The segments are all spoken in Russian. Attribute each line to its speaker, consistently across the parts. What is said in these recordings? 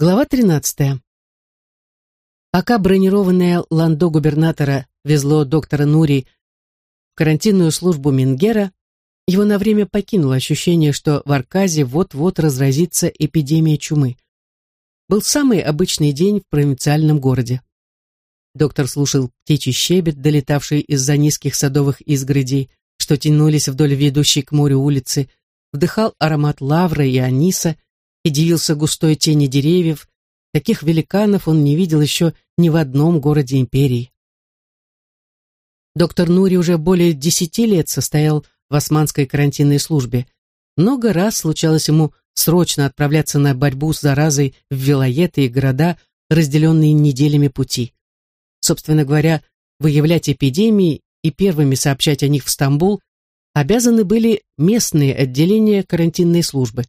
Speaker 1: Глава 13. Пока бронированное ландо губернатора везло доктора Нури в карантинную службу Мингера, его на время покинуло ощущение, что в Арказе вот-вот разразится эпидемия чумы. Был самый обычный день в провинциальном городе. Доктор слушал птичий щебет, долетавший из-за низких садовых изгородей, что тянулись вдоль ведущей к морю улицы, вдыхал аромат лавра и аниса и дивился густой тени деревьев. Таких великанов он не видел еще ни в одном городе империи. Доктор Нури уже более десяти лет состоял в османской карантинной службе. Много раз случалось ему срочно отправляться на борьбу с заразой в вилоеты и города, разделенные неделями пути. Собственно говоря, выявлять эпидемии и первыми сообщать о них в Стамбул обязаны были местные отделения карантинной службы.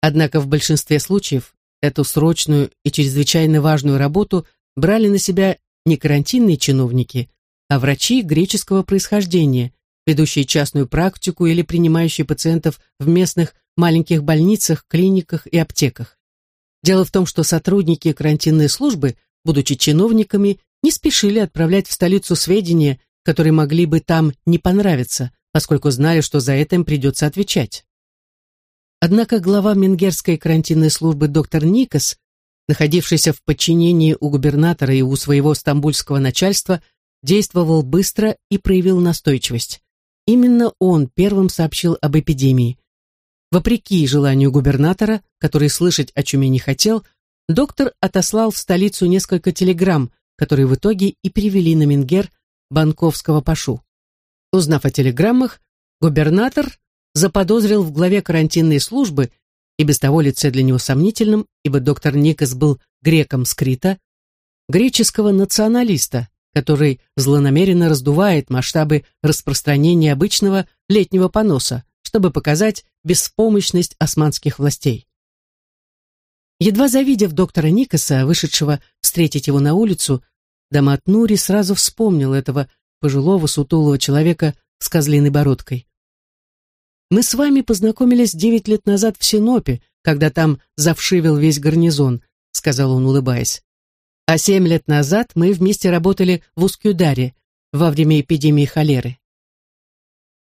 Speaker 1: Однако в большинстве случаев эту срочную и чрезвычайно важную работу брали на себя не карантинные чиновники, а врачи греческого происхождения, ведущие частную практику или принимающие пациентов в местных маленьких больницах, клиниках и аптеках. Дело в том, что сотрудники карантинной службы, будучи чиновниками, не спешили отправлять в столицу сведения, которые могли бы там не понравиться, поскольку знали, что за это им придется отвечать. Однако глава Менгерской карантинной службы доктор Никас, находившийся в подчинении у губернатора и у своего стамбульского начальства, действовал быстро и проявил настойчивость. Именно он первым сообщил об эпидемии. Вопреки желанию губернатора, который слышать о чуме не хотел, доктор отослал в столицу несколько телеграмм, которые в итоге и перевели на Менгер банковского пашу. Узнав о телеграммах, губернатор заподозрил в главе карантинной службы, и без того лице для него сомнительным, ибо доктор Никас был греком скрита, греческого националиста, который злонамеренно раздувает масштабы распространения обычного летнего поноса, чтобы показать беспомощность османских властей. Едва завидев доктора Никаса, вышедшего встретить его на улицу, Дамат Нури сразу вспомнил этого пожилого сутулого человека с козлиной бородкой. «Мы с вами познакомились девять лет назад в Синопе, когда там завшивил весь гарнизон», — сказал он, улыбаясь. «А семь лет назад мы вместе работали в Ускюдаре во время эпидемии холеры».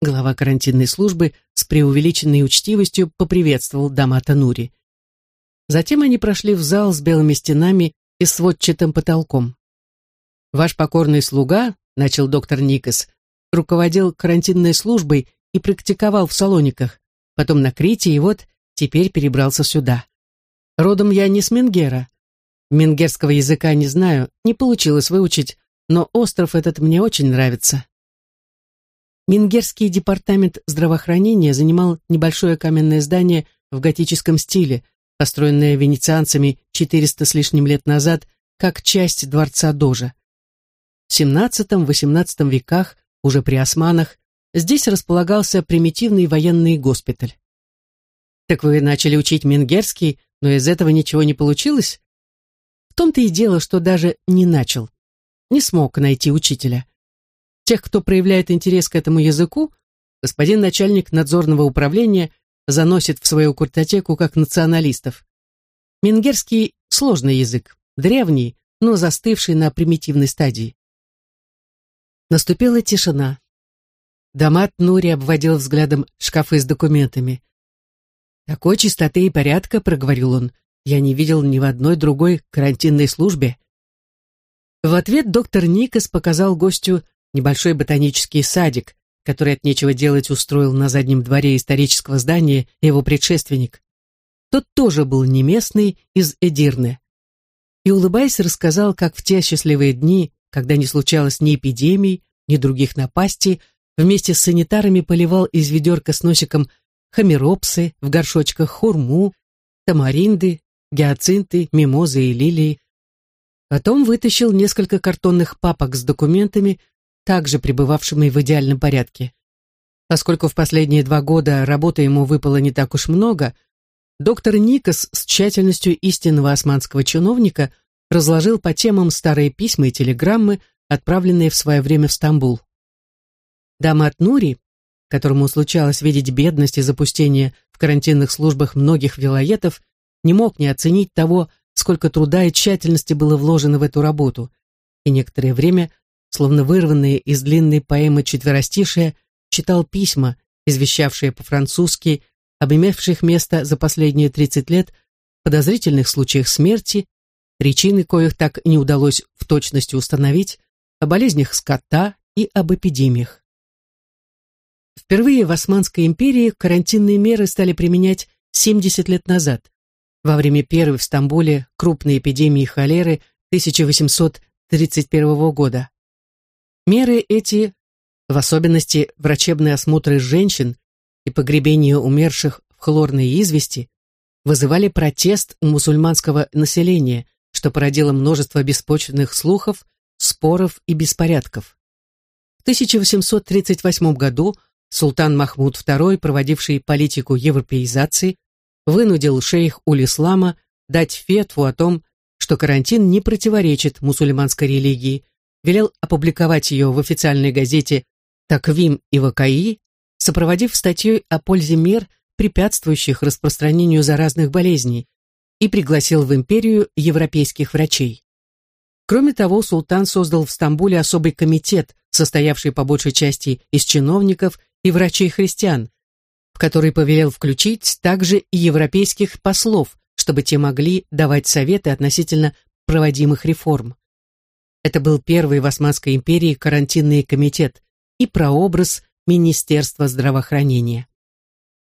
Speaker 1: Глава карантинной службы с преувеличенной учтивостью поприветствовал Дамата Нури. Затем они прошли в зал с белыми стенами и сводчатым потолком. Ваш покорный слуга, начал доктор Никас, руководил карантинной службой и практиковал в Салониках, потом на Крите и вот теперь перебрался сюда. Родом я не с Менгера. Менгерского языка не знаю, не получилось выучить, но остров этот мне очень нравится. Мингерский департамент здравоохранения занимал небольшое каменное здание в готическом стиле, построенное венецианцами 400 с лишним лет назад как часть дворца Дожа. В XVII-XVIII веках, уже при османах, здесь располагался примитивный военный госпиталь. Так вы начали учить менгерский, но из этого ничего не получилось? В том-то и дело, что даже не начал. Не смог найти учителя. Тех, кто проявляет интерес к этому языку, господин начальник надзорного управления заносит в свою картотеку как националистов. Менгерский – сложный язык, древний, но застывший на примитивной стадии. Наступила тишина. Дамат Нури обводил взглядом шкафы с документами. «Такой чистоты и порядка», — проговорил он, — «я не видел ни в одной другой карантинной службе». В ответ доктор Никас показал гостю небольшой ботанический садик, который от нечего делать устроил на заднем дворе исторического здания его предшественник. Тот тоже был не местный, из Эдирны. И, улыбаясь, рассказал, как в те счастливые дни когда не случалось ни эпидемий, ни других напастей, вместе с санитарами поливал из ведерка с носиком хамеропсы, в горшочках хурму, тамаринды, гиацинты, мимозы и лилии. Потом вытащил несколько картонных папок с документами, также пребывавшими в идеальном порядке. Поскольку в последние два года работы ему выпало не так уж много, доктор Никас с тщательностью истинного османского чиновника – разложил по темам старые письма и телеграммы, отправленные в свое время в Стамбул. Дамат Нури, которому случалось видеть бедность и запустение в карантинных службах многих вилоетов, не мог не оценить того, сколько труда и тщательности было вложено в эту работу, и некоторое время, словно вырванные из длинной поэмы четверостишия, читал письма, извещавшие по-французски об имевших место за последние 30 лет подозрительных случаях смерти, причины коих так не удалось в точности установить, о болезнях скота и об эпидемиях. Впервые в Османской империи карантинные меры стали применять 70 лет назад, во время первой в Стамбуле крупной эпидемии холеры 1831 года. Меры эти, в особенности врачебные осмотры женщин и погребение умерших в хлорной извести, вызывали протест у мусульманского населения, что породило множество беспочвенных слухов, споров и беспорядков. В 1838 году султан Махмуд II, проводивший политику европеизации, вынудил шейх Улислама дать фетву о том, что карантин не противоречит мусульманской религии, велел опубликовать ее в официальной газете «Таквим и Вакаи», сопроводив статьей о пользе мер, препятствующих распространению заразных болезней, и пригласил в империю европейских врачей. Кроме того, султан создал в Стамбуле особый комитет, состоявший по большей части из чиновников и врачей-христиан, в который повелел включить также и европейских послов, чтобы те могли давать советы относительно проводимых реформ. Это был первый в Османской империи карантинный комитет и прообраз Министерства здравоохранения.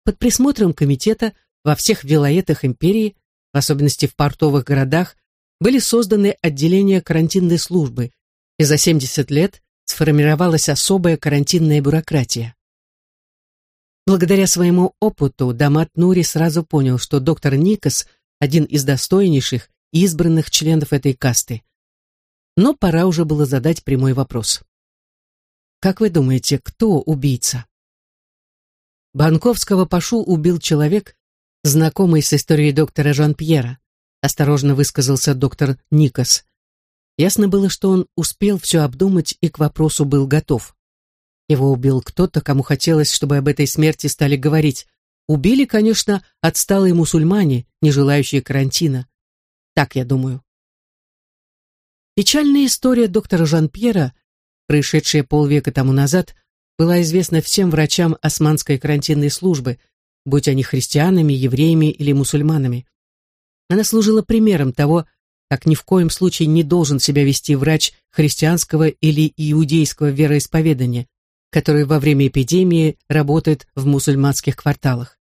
Speaker 1: Под присмотром комитета во всех вилоетах империи, в особенности в портовых городах, были созданы отделения карантинной службы, и за 70 лет сформировалась особая карантинная бюрократия. Благодаря своему опыту Дамат Нури сразу понял, что доктор Никас – один из достойнейших и избранных членов этой касты. Но пора уже было задать прямой вопрос. Как вы думаете, кто убийца? Банковского Пашу убил человек, знакомый с историей доктора Жан-Пьера осторожно высказался доктор Никас. Ясно было, что он успел все обдумать и к вопросу был готов. Его убил кто-то, кому хотелось, чтобы об этой смерти стали говорить. Убили, конечно, отсталые мусульмане, не желающие карантина. Так я думаю. Печальная история доктора Жан-Пьера, происшедшая полвека тому назад, была известна всем врачам османской карантинной службы, будь они христианами, евреями или мусульманами. Она служила примером того, как ни в коем случае не должен себя вести врач христианского или иудейского вероисповедания, который во время эпидемии работает в мусульманских кварталах.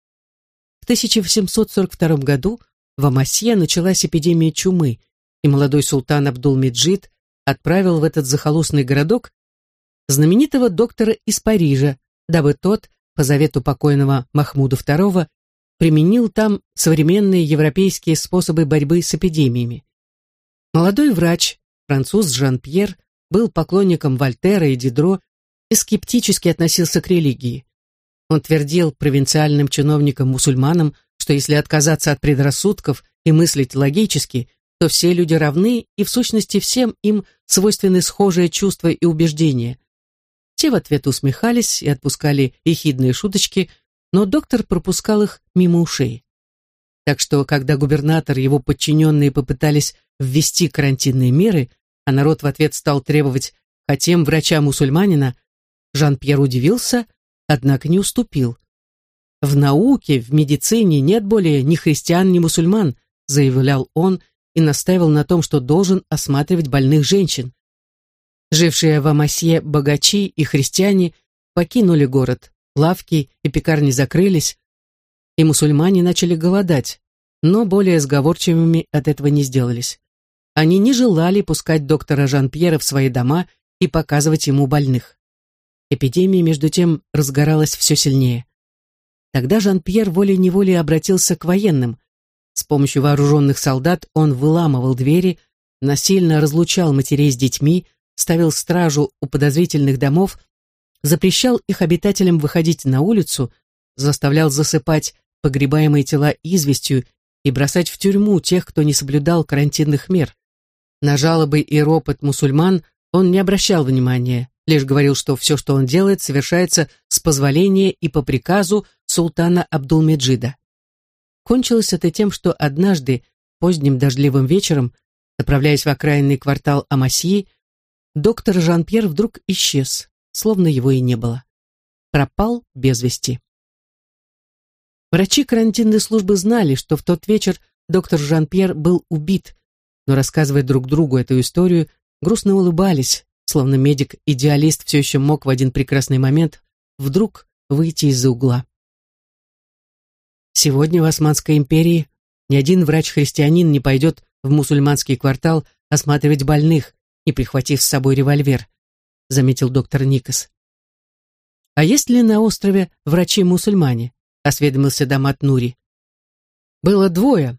Speaker 1: В 1842 году в Амасье началась эпидемия чумы, и молодой султан Абдул-Меджид отправил в этот захолустный городок знаменитого доктора из Парижа, дабы тот, по завету покойного Махмуда II, применил там современные европейские способы борьбы с эпидемиями. Молодой врач, француз Жан-Пьер, был поклонником Вольтера и Дидро и скептически относился к религии. Он твердил провинциальным чиновникам-мусульманам, что если отказаться от предрассудков и мыслить логически, то все люди равны, и в сущности всем им свойственны схожие чувства и убеждения. Те в ответ усмехались и отпускали ехидные шуточки – но доктор пропускал их мимо ушей. Так что, когда губернатор и его подчиненные попытались ввести карантинные меры, а народ в ответ стал требовать «хотим врача-мусульманина», Жан-Пьер удивился, однако не уступил. «В науке, в медицине нет более ни христиан, ни мусульман», заявлял он и настаивал на том, что должен осматривать больных женщин. Жившие в Амасье богачи и христиане покинули город, лавки и пекарни закрылись, и мусульмане начали голодать, но более сговорчивыми от этого не сделались. Они не желали пускать доктора Жан-Пьера в свои дома и показывать ему больных. Эпидемия, между тем, разгоралась все сильнее. Тогда Жан-Пьер волей-неволей обратился к военным. С помощью вооруженных солдат он выламывал двери, насильно разлучал матерей с детьми, ставил стражу у подозрительных домов запрещал их обитателям выходить на улицу, заставлял засыпать погребаемые тела известью и бросать в тюрьму тех, кто не соблюдал карантинных мер. На жалобы и ропот мусульман он не обращал внимания, лишь говорил, что все, что он делает, совершается с позволения и по приказу султана Абдулмеджида. Кончилось это тем, что однажды, поздним дождливым вечером, направляясь в окраинный квартал Амасьи, доктор Жан-Пьер вдруг исчез, словно его и не было. Пропал без вести. Врачи карантинной службы знали, что в тот вечер доктор Жан-Пьер был убит, но, рассказывая друг другу эту историю, грустно улыбались, словно медик-идеалист все еще мог в один прекрасный момент вдруг выйти из-за угла. Сегодня в Османской империи ни один врач-христианин не пойдет в мусульманский квартал осматривать больных, не прихватив с собой револьвер, заметил доктор Никас. А есть ли на острове врачи-мусульмане? осведомился Дамат Нури. Было двое.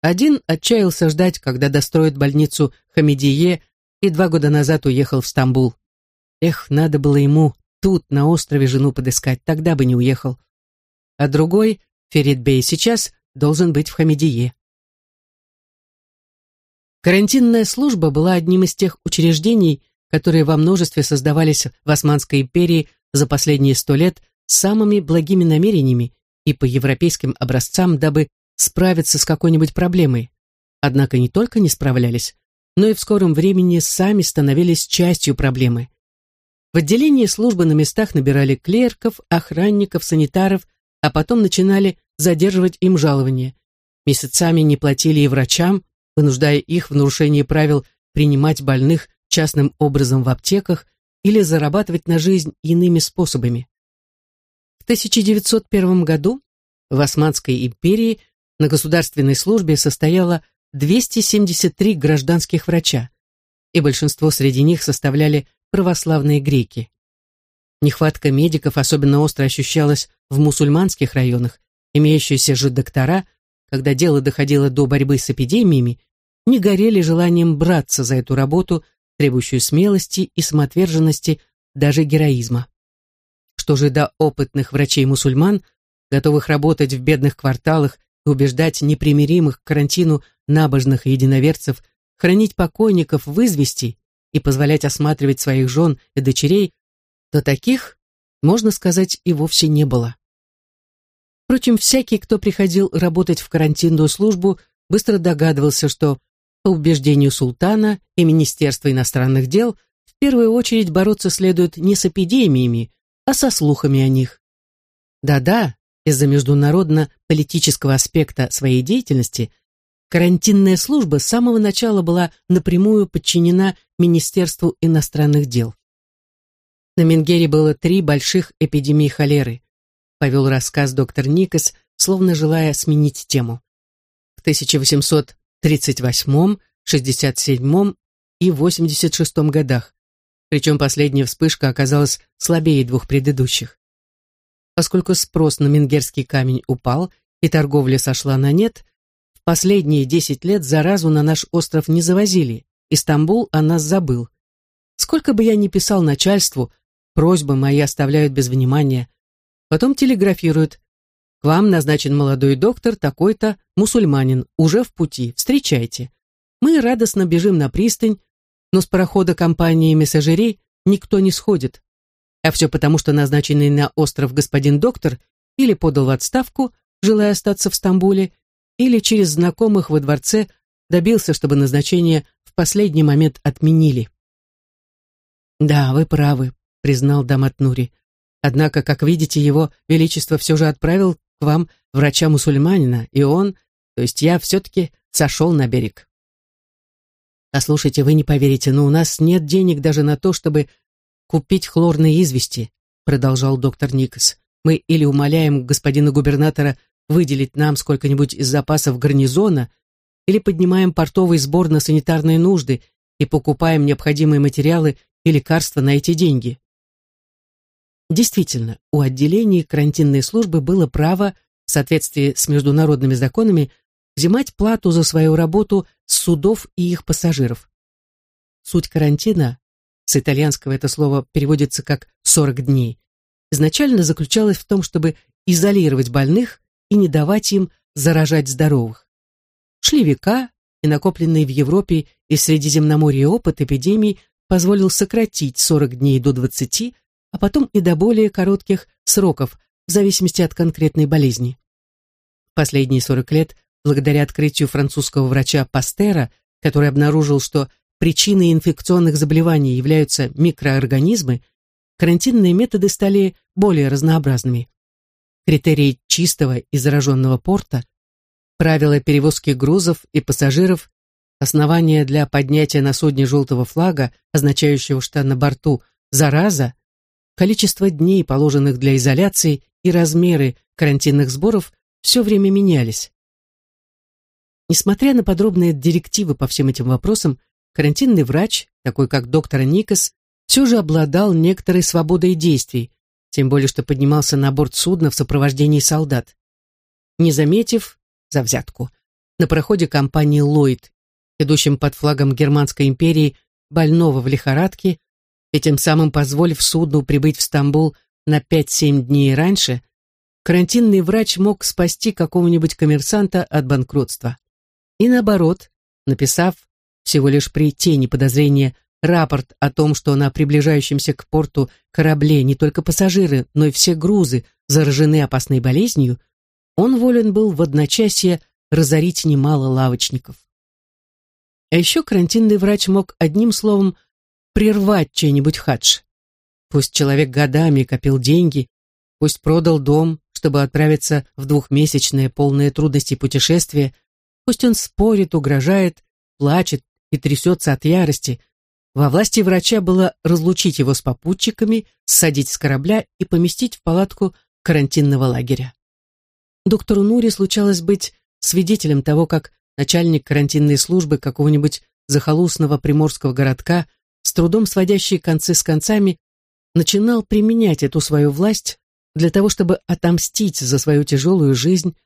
Speaker 1: Один отчаялся ждать, когда достроят больницу Хамидие, и два года назад уехал в Стамбул. Эх, надо было ему тут, на острове, жену подыскать, тогда бы не уехал. А другой, Ферид Бей, сейчас должен быть в Хамидие. Карантинная служба была одним из тех учреждений, которые во множестве создавались в Османской империи за последние сто лет самыми благими намерениями и по европейским образцам, дабы справиться с какой-нибудь проблемой. Однако не только не справлялись, но и в скором времени сами становились частью проблемы. В отделении службы на местах набирали клерков, охранников, санитаров, а потом начинали задерживать им жалования. Месяцами не платили и врачам, вынуждая их в нарушении правил принимать больных частным образом в аптеках или зарабатывать на жизнь иными способами. 1901 году в Османской империи на государственной службе состояло 273 гражданских врача, и большинство среди них составляли православные греки. Нехватка медиков особенно остро ощущалась в мусульманских районах, имеющиеся же доктора, когда дело доходило до борьбы с эпидемиями, не горели желанием браться за эту работу, требующую смелости и самоотверженности, даже героизма. Что же до опытных врачей-мусульман, готовых работать в бедных кварталах и убеждать непримиримых к карантину набожных единоверцев хранить покойников в извести и позволять осматривать своих жен и дочерей, то таких, можно сказать, и вовсе не было. Впрочем, всякий, кто приходил работать в карантинную службу, быстро догадывался, что, по убеждению султана и Министерства иностранных дел, в первую очередь бороться следует не с эпидемиями, а со слухами о них. Да-да, из-за международно-политического аспекта своей деятельности карантинная служба с самого начала была напрямую подчинена Министерству иностранных дел. На Менгере было три больших эпидемии холеры, повел рассказ доктор Никас, словно желая сменить тему. В 1838, 67 и 86 годах, причем последняя вспышка оказалась слабее двух предыдущих. Поскольку спрос на менгерский камень упал и торговля сошла на нет, последние десять лет заразу на наш остров не завозили, и Стамбул о нас забыл. Сколько бы я ни писал начальству, просьбы мои оставляют без внимания. Потом телеграфируют. К вам назначен молодой доктор, такой-то, мусульманин, уже в пути, встречайте. Мы радостно бежим на пристань, но с парохода компании мессажерей никто не сходит. А все потому, что назначенный на остров господин доктор или подал в отставку, желая остаться в Стамбуле, или через знакомых во дворце добился, чтобы назначение в последний момент отменили. «Да, вы правы», — признал Дамат Нури. «Однако, как видите, его величество все же отправил к вам врача-мусульманина, и он, то есть я, все-таки сошел на берег». «Послушайте, вы не поверите, но у нас нет денег даже на то, чтобы купить хлорные извести», продолжал доктор Никас. «Мы или умоляем господина губернатора выделить нам сколько-нибудь из запасов гарнизона, или поднимаем портовый сбор на санитарные нужды и покупаем необходимые материалы и лекарства на эти деньги». Действительно, у отделений карантинной службы было право, в соответствии с международными законами, взимать плату за свою работу с судов и их пассажиров. Суть карантина, с итальянского это слово переводится как «40 дней», изначально заключалась в том, чтобы изолировать больных и не давать им заражать здоровых. Шли века, и накопленный в Европе и Средиземноморье опыт эпидемий позволил сократить 40 дней до 20, а потом и до более коротких сроков, в зависимости от конкретной болезни. Последние 40 лет, благодаря открытию французского врача Пастера, который обнаружил, что причиной инфекционных заболеваний являются микроорганизмы, карантинные методы стали более разнообразными. Критерии чистого и зараженного порта, правила перевозки грузов и пассажиров, основания для поднятия на судне желтого флага, означающего, что на борту зараза, количество дней, положенных для изоляции, и размеры карантинных сборов все время менялись. Несмотря на подробные директивы по всем этим вопросам, карантинный врач, такой как доктор Никас, все же обладал некоторой свободой действий, тем более что поднимался на борт судна в сопровождении солдат. Не заметив, за взятку, на проходе компании «Ллойд», идущем под флагом Германской империи, больного в лихорадке, и тем самым позволив судну прибыть в Стамбул на 5-7 дней раньше, карантинный врач мог спасти какого-нибудь коммерсанта от банкротства. И наоборот, написав, всего лишь при тени подозрения, рапорт о том, что на приближающемся к порту корабле не только пассажиры, но и все грузы заражены опасной болезнью, он волен был в одночасье разорить немало лавочников. А еще карантинный врач мог одним словом прервать чей-нибудь хадж. Пусть человек годами копил деньги, пусть продал дом, чтобы отправиться в двухмесячное полное трудностей путешествие, пусть он спорит, угрожает, плачет и трясется от ярости. Во власти врача было разлучить его с попутчиками, ссадить с корабля и поместить в палатку карантинного лагеря. Доктору Нури случалось быть свидетелем того, как начальник карантинной службы какого-нибудь захолустного приморского городка, с трудом сводящий концы с концами, начинал применять эту свою власть для того, чтобы отомстить за свою тяжелую жизнь,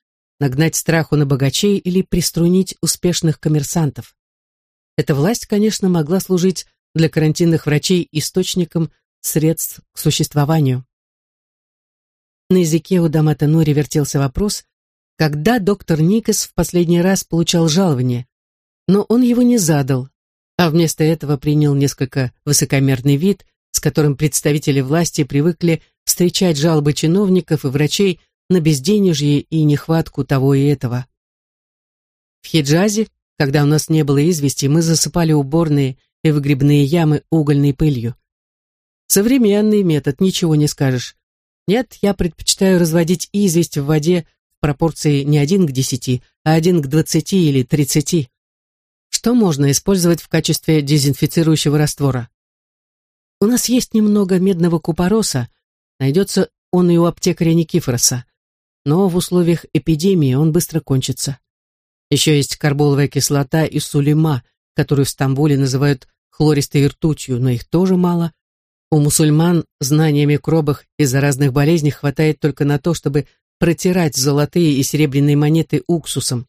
Speaker 1: нагнать страху на богачей или приструнить успешных коммерсантов. Эта власть, конечно, могла служить для карантинных врачей источником средств к существованию. На языке у Дамата Нури вертелся вопрос, когда доктор Никас в последний раз получал жалование, но он его не задал, а вместо этого принял несколько высокомерный вид, с которым представители власти привыкли встречать жалобы чиновников и врачей на безденежье и нехватку того и этого. В Хиджазе, когда у нас не было извести, мы засыпали уборные и выгребные ямы угольной пылью. Современный метод, ничего не скажешь. Нет, я предпочитаю разводить известь в воде в пропорции не один к десяти, а один к двадцати или тридцати. Что можно использовать в качестве дезинфицирующего раствора? У нас есть немного медного купороса, найдется он и у аптекаря Никифороса, но в условиях эпидемии он быстро кончится. Еще есть карболовая кислота и сулима, которую в Стамбуле называют хлористой ртутью, но их тоже мало. У мусульман знания о микробах и заразных болезнях хватает только на то, чтобы протирать золотые и серебряные монеты уксусом.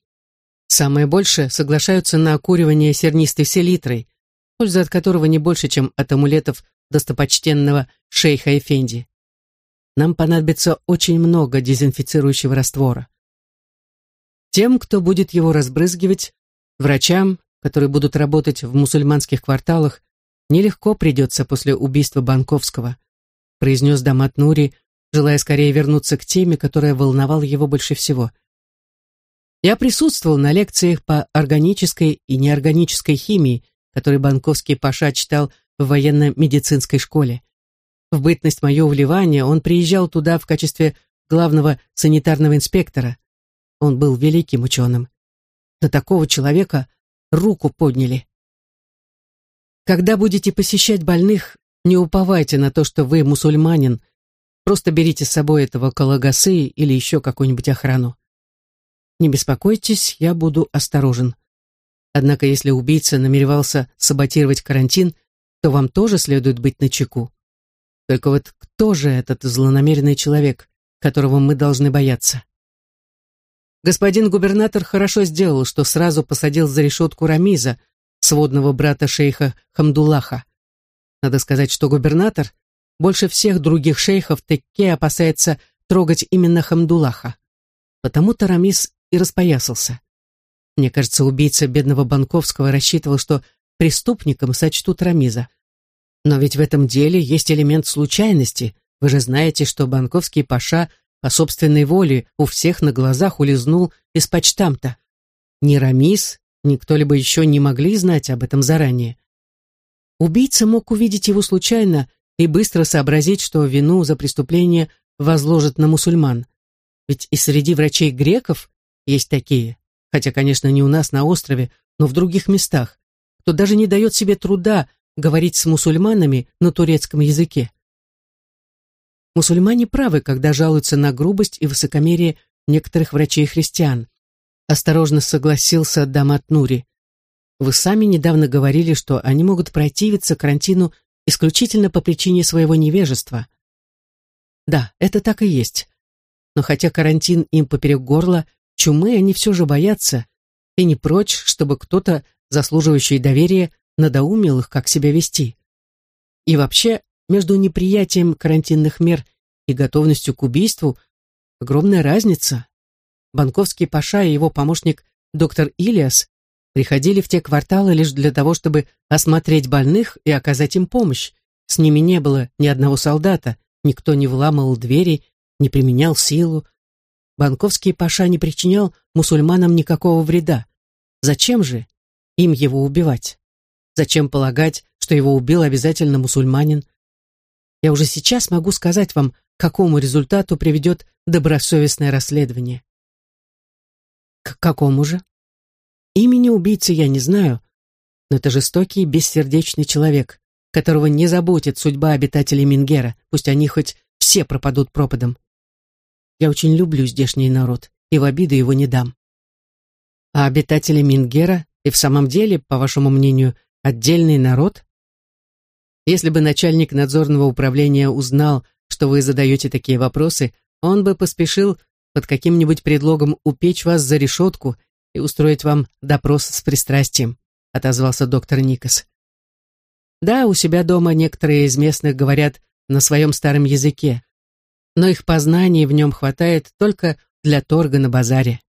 Speaker 1: Самое больше соглашаются на окуривание сернистой селитрой, польза от которого не больше, чем от амулетов достопочтенного шейха Эфенди. Нам понадобится очень много дезинфицирующего раствора. Тем, кто будет его разбрызгивать, врачам, которые будут работать в мусульманских кварталах, нелегко придется после убийства Банковского, произнес Дамат Нури, желая скорее вернуться к теме, которая волновала его больше всего. Я присутствовал на лекциях по органической и неорганической химии, которые Банковский Паша читал в военно-медицинской школе. В бытность мое вливание он приезжал туда в качестве главного санитарного инспектора. Он был великим ученым. На такого человека руку подняли. Когда будете посещать больных, не уповайте на то, что вы мусульманин. Просто берите с собой этого калагасы или еще какую-нибудь охрану. Не беспокойтесь, я буду осторожен. Однако, если убийца намеревался саботировать карантин, то вам тоже следует быть начеку. Только вот кто же этот злонамеренный человек, которого мы должны бояться? Господин губернатор хорошо сделал, что сразу посадил за решетку Рамиза, сводного брата шейха Хамдулаха. Надо сказать, что губернатор больше всех других шейхов Текке опасается трогать именно Хамдулаха. Потому-то Рамиз и распоясался. Мне кажется, убийца бедного Банковского рассчитывал, что преступником сочтут Рамиза. Но ведь в этом деле есть элемент случайности. Вы же знаете, что Банковский Паша по собственной воле у всех на глазах улизнул из почтамта. Ни Рамис, ни кто-либо еще не могли знать об этом заранее. Убийца мог увидеть его случайно и быстро сообразить, что вину за преступление возложат на мусульман. Ведь и среди врачей греков есть такие, хотя, конечно, не у нас на острове, но в других местах, кто даже не дает себе труда говорить с мусульманами на турецком языке. Мусульмане правы, когда жалуются на грубость и высокомерие некоторых врачей-христиан. Осторожно согласился Дамат Нури. Вы сами недавно говорили, что они могут противиться карантину исключительно по причине своего невежества. Да, это так и есть. Но хотя карантин им поперек горла, чумы они все же боятся и не прочь, чтобы кто-то, заслуживающий доверия, надоумил их, как себя вести. И вообще, между неприятием карантинных мер и готовностью к убийству огромная разница. Банковский Паша и его помощник доктор Илиас приходили в те кварталы лишь для того, чтобы осмотреть больных и оказать им помощь. С ними не было ни одного солдата, никто не вламывал двери, не применял силу. Банковский Паша не причинял мусульманам никакого вреда. Зачем же им его убивать? Зачем полагать, что его убил обязательно мусульманин? Я уже сейчас могу сказать вам, к какому результату приведет добросовестное расследование. К какому же? Имени убийцы я не знаю, но это жестокий, бессердечный человек, которого не заботит судьба обитателей Мингера, пусть они хоть все пропадут пропадом. Я очень люблю здешний народ, и в обиду его не дам. А обитатели Мингера и в самом деле, по вашему мнению, отдельный народ? Если бы начальник надзорного управления узнал, что вы задаете такие вопросы, он бы поспешил под каким-нибудь предлогом упечь вас за решетку и устроить вам допрос с пристрастием», — отозвался доктор Никас. «Да, у себя дома некоторые из местных говорят на своем старом языке, но их познаний в нем хватает только для торга на базаре.